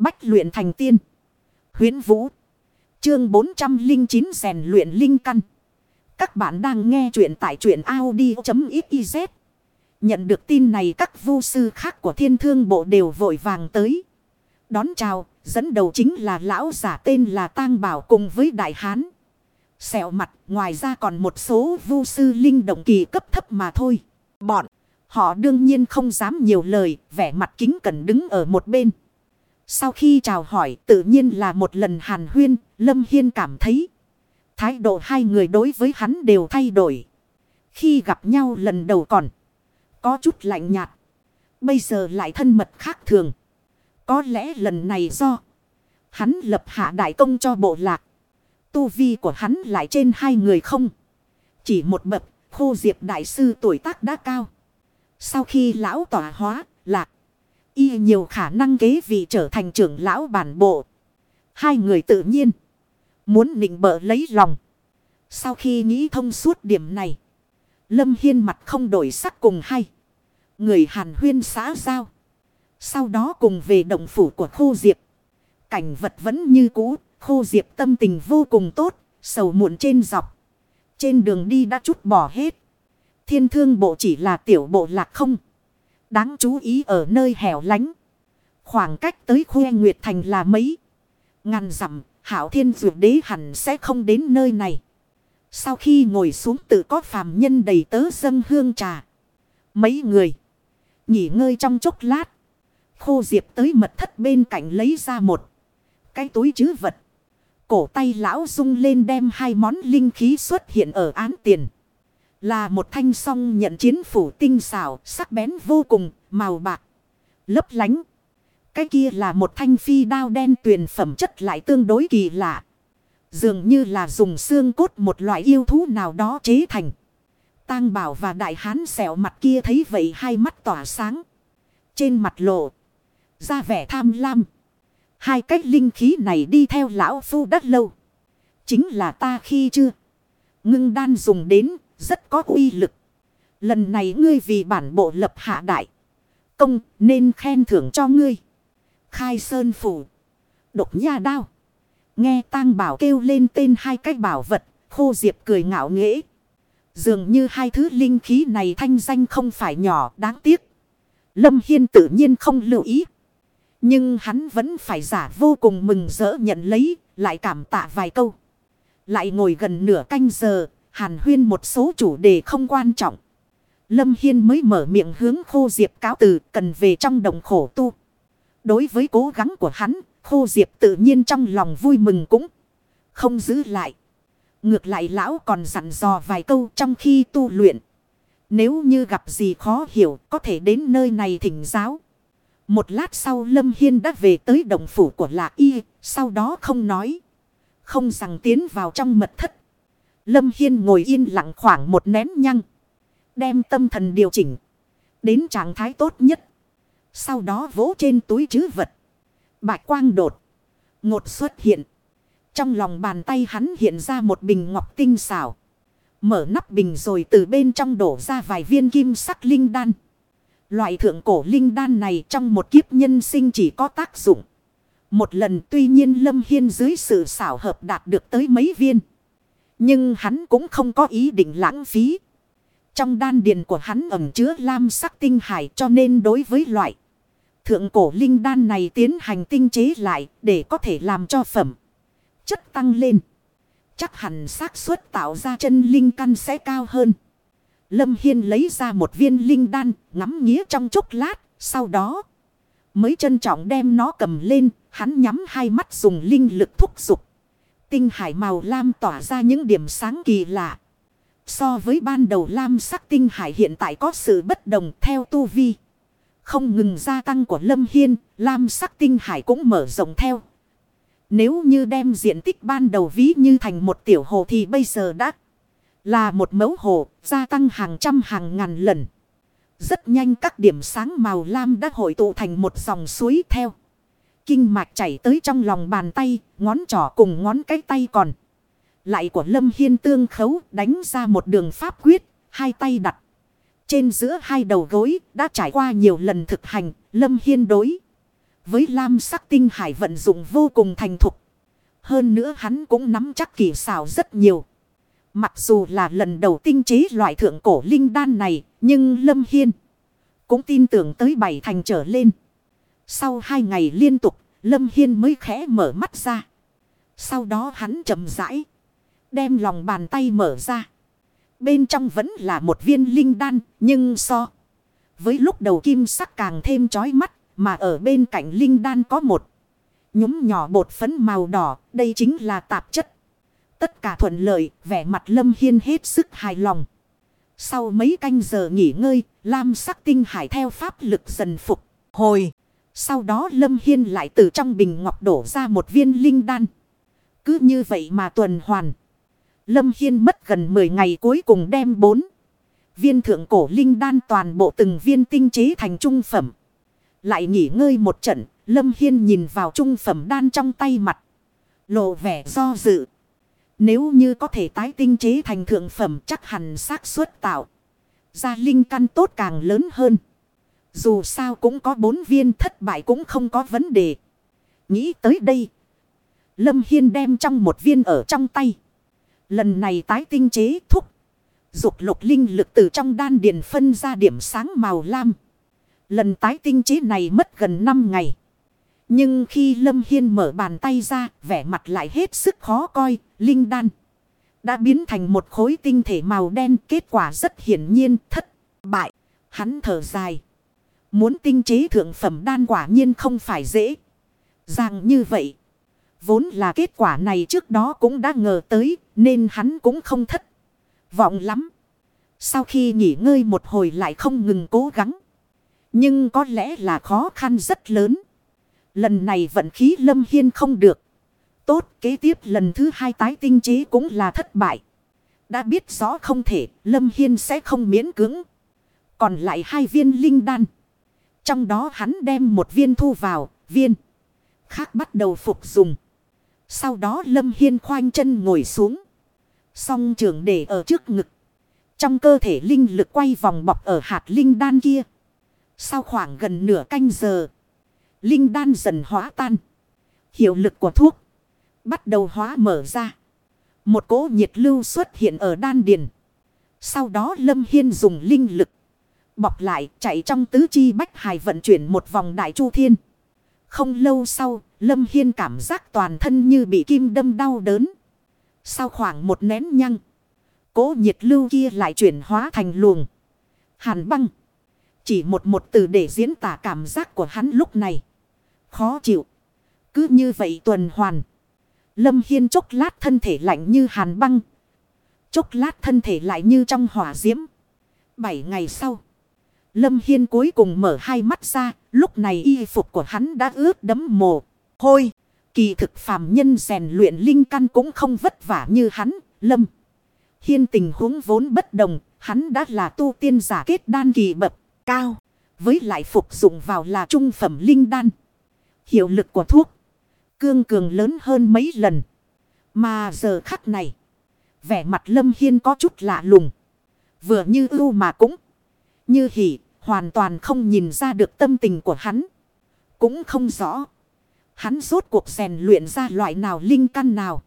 Bách luyện thành tiên. huyễn Vũ. Chương 409 rèn luyện linh căn. Các bạn đang nghe truyện tại truyện Audi.xyz. Nhận được tin này các vu sư khác của thiên thương bộ đều vội vàng tới. Đón chào, dẫn đầu chính là lão giả tên là Tang Bảo cùng với Đại Hán. sẹo mặt, ngoài ra còn một số vu sư linh động kỳ cấp thấp mà thôi. Bọn, họ đương nhiên không dám nhiều lời, vẻ mặt kính cẩn đứng ở một bên. Sau khi chào hỏi tự nhiên là một lần hàn huyên, Lâm Hiên cảm thấy. Thái độ hai người đối với hắn đều thay đổi. Khi gặp nhau lần đầu còn có chút lạnh nhạt. Bây giờ lại thân mật khác thường. Có lẽ lần này do hắn lập hạ đại công cho bộ lạc. Tu vi của hắn lại trên hai người không. Chỉ một bậc, khô diệp đại sư tuổi tác đã cao. Sau khi lão tỏa hóa, lạc. Y nhiều khả năng kế vị trở thành trưởng lão bản bộ. Hai người tự nhiên. Muốn nịnh bợ lấy lòng. Sau khi nghĩ thông suốt điểm này. Lâm Hiên mặt không đổi sắc cùng hay. Người hàn huyên xã giao. Sau đó cùng về động phủ của khô diệp. Cảnh vật vẫn như cũ. Khô diệp tâm tình vô cùng tốt. Sầu muộn trên dọc. Trên đường đi đã chút bỏ hết. Thiên thương bộ chỉ là tiểu bộ lạc không. Đáng chú ý ở nơi hẻo lánh. Khoảng cách tới khuê Nguyệt Thành là mấy. Ngàn dặm, hảo thiên dược đế hẳn sẽ không đến nơi này. Sau khi ngồi xuống tự có phàm nhân đầy tớ dâng hương trà. Mấy người. Nghỉ ngơi trong chốc lát. Khô diệp tới mật thất bên cạnh lấy ra một. Cái túi chứ vật. Cổ tay lão rung lên đem hai món linh khí xuất hiện ở án tiền. Là một thanh song nhận chiến phủ tinh xảo, sắc bén vô cùng, màu bạc, lấp lánh. Cái kia là một thanh phi đao đen tuyền phẩm chất lại tương đối kỳ lạ. Dường như là dùng xương cốt một loại yêu thú nào đó chế thành. Tang bảo và đại hán xẻo mặt kia thấy vậy hai mắt tỏa sáng. Trên mặt lộ. Ra vẻ tham lam. Hai cách linh khí này đi theo lão phu đất lâu. Chính là ta khi chưa. Ngưng đan dùng đến rất có uy lực. Lần này ngươi vì bản bộ lập hạ đại. Công nên khen thưởng cho ngươi. Khai sơn phủ. Độc nha đao. Nghe tang bảo kêu lên tên hai cái bảo vật. Khô diệp cười ngạo nghễ. Dường như hai thứ linh khí này thanh danh không phải nhỏ đáng tiếc. Lâm Hiên tự nhiên không lưu ý. Nhưng hắn vẫn phải giả vô cùng mừng rỡ nhận lấy, lại cảm tạ vài câu. Lại ngồi gần nửa canh giờ, hàn huyên một số chủ đề không quan trọng. Lâm Hiên mới mở miệng hướng khô diệp cáo từ cần về trong đồng khổ tu. Đối với cố gắng của hắn, khô diệp tự nhiên trong lòng vui mừng cũng không giữ lại. Ngược lại lão còn dặn dò vài câu trong khi tu luyện. Nếu như gặp gì khó hiểu có thể đến nơi này thỉnh giáo. Một lát sau Lâm Hiên đã về tới đồng phủ của Lạc Y, sau đó không nói. Không rằng tiến vào trong mật thất. Lâm Hiên ngồi yên lặng khoảng một nén nhăng. Đem tâm thần điều chỉnh. Đến trạng thái tốt nhất. Sau đó vỗ trên túi chứ vật. Bạch quang đột. Ngột xuất hiện. Trong lòng bàn tay hắn hiện ra một bình ngọc tinh xảo. Mở nắp bình rồi từ bên trong đổ ra vài viên kim sắc linh đan. Loại thượng cổ linh đan này trong một kiếp nhân sinh chỉ có tác dụng. Một lần tuy nhiên Lâm Hiên dưới sự xảo hợp đạt được tới mấy viên. Nhưng hắn cũng không có ý định lãng phí. Trong đan điền của hắn ẩm chứa lam sắc tinh hải cho nên đối với loại thượng cổ linh đan này tiến hành tinh chế lại để có thể làm cho phẩm chất tăng lên. Chắc hẳn xác suất tạo ra chân linh căn sẽ cao hơn. Lâm Hiên lấy ra một viên linh đan, ngắm nghía trong chốc lát, sau đó mới trân trọng đem nó cầm lên, hắn nhắm hai mắt dùng linh lực thúc dục. Tinh hải màu lam tỏa ra những điểm sáng kỳ lạ. So với ban đầu lam sắc tinh hải hiện tại có sự bất đồng theo tu vi. Không ngừng gia tăng của Lâm Hiên, lam sắc tinh hải cũng mở rộng theo. Nếu như đem diện tích ban đầu ví như thành một tiểu hồ thì bây giờ đã là một mẫu hồ, gia tăng hàng trăm hàng ngàn lần. Rất nhanh các điểm sáng màu lam đã hội tụ thành một dòng suối theo. Kinh mạch chảy tới trong lòng bàn tay, ngón trỏ cùng ngón cái tay còn. Lại của Lâm Hiên tương khấu đánh ra một đường pháp quyết, hai tay đặt. Trên giữa hai đầu gối đã trải qua nhiều lần thực hành, Lâm Hiên đối. với lam sắc tinh hải vận dụng vô cùng thành thục. Hơn nữa hắn cũng nắm chắc kỳ xảo rất nhiều. Mặc dù là lần đầu tinh chế loại thượng cổ linh đan này, nhưng Lâm Hiên cũng tin tưởng tới bảy thành trở lên. Sau hai ngày liên tục, Lâm Hiên mới khẽ mở mắt ra. Sau đó hắn chậm rãi, đem lòng bàn tay mở ra. Bên trong vẫn là một viên linh đan, nhưng so với lúc đầu kim sắc càng thêm chói mắt, mà ở bên cạnh linh đan có một nhúm nhỏ bột phấn màu đỏ, đây chính là tạp chất. Tất cả thuận lợi, vẻ mặt Lâm Hiên hết sức hài lòng. Sau mấy canh giờ nghỉ ngơi, lam sắc tinh hải theo pháp lực dần phục. Hồi, sau đó Lâm Hiên lại từ trong bình ngọc đổ ra một viên linh đan. Cứ như vậy mà tuần hoàn. Lâm Hiên mất gần 10 ngày cuối cùng đem 4 viên thượng cổ linh đan toàn bộ từng viên tinh chế thành trung phẩm. Lại nghỉ ngơi một trận, Lâm Hiên nhìn vào trung phẩm đan trong tay mặt. Lộ vẻ do dự. Nếu như có thể tái tinh chế thành thượng phẩm chắc hẳn xác suất tạo. Ra linh căn tốt càng lớn hơn. Dù sao cũng có bốn viên thất bại cũng không có vấn đề. Nghĩ tới đây. Lâm Hiên đem trong một viên ở trong tay. Lần này tái tinh chế thúc. Dục lục linh lực từ trong đan điền phân ra điểm sáng màu lam. Lần tái tinh chế này mất gần 5 ngày. Nhưng khi Lâm Hiên mở bàn tay ra, vẻ mặt lại hết sức khó coi, linh đan. Đã biến thành một khối tinh thể màu đen, kết quả rất hiển nhiên, thất, bại. Hắn thở dài. Muốn tinh chế thượng phẩm đan quả nhiên không phải dễ. Rằng như vậy. Vốn là kết quả này trước đó cũng đã ngờ tới, nên hắn cũng không thất. Vọng lắm. Sau khi nghỉ ngơi một hồi lại không ngừng cố gắng. Nhưng có lẽ là khó khăn rất lớn. Lần này vận khí lâm hiên không được. Tốt kế tiếp lần thứ hai tái tinh chế cũng là thất bại. Đã biết rõ không thể lâm hiên sẽ không miễn cưỡng. Còn lại hai viên linh đan. Trong đó hắn đem một viên thu vào, viên. Khác bắt đầu phục dùng. Sau đó lâm hiên khoanh chân ngồi xuống. Song trường để ở trước ngực. Trong cơ thể linh lực quay vòng bọc ở hạt linh đan kia. Sau khoảng gần nửa canh giờ. Linh đan dần hóa tan. Hiệu lực của thuốc. Bắt đầu hóa mở ra. Một cỗ nhiệt lưu xuất hiện ở đan điền. Sau đó Lâm Hiên dùng linh lực. Bọc lại chạy trong tứ chi bách hài vận chuyển một vòng đại chu thiên. Không lâu sau, Lâm Hiên cảm giác toàn thân như bị kim đâm đau đớn. Sau khoảng một nén nhăng, cố nhiệt lưu kia lại chuyển hóa thành luồng. Hàn băng. Chỉ một một từ để diễn tả cảm giác của hắn lúc này. Khó chịu. Cứ như vậy tuần hoàn. Lâm Hiên chốc lát thân thể lạnh như hàn băng. Chốc lát thân thể lại như trong hỏa diễm. Bảy ngày sau. Lâm Hiên cuối cùng mở hai mắt ra. Lúc này y phục của hắn đã ướt đấm mồ. Hôi. Kỳ thực phàm nhân rèn luyện linh căn cũng không vất vả như hắn. Lâm. Hiên tình huống vốn bất đồng. Hắn đã là tu tiên giả kết đan kỳ bậc cao. Với lại phục dụng vào là trung phẩm linh đan. Hiệu lực của thuốc. Cương cường lớn hơn mấy lần. Mà giờ khắc này. Vẻ mặt lâm hiên có chút lạ lùng. Vừa như ưu mà cũng. Như hỉ. Hoàn toàn không nhìn ra được tâm tình của hắn. Cũng không rõ. Hắn rốt cuộc rèn luyện ra loại nào linh căn nào.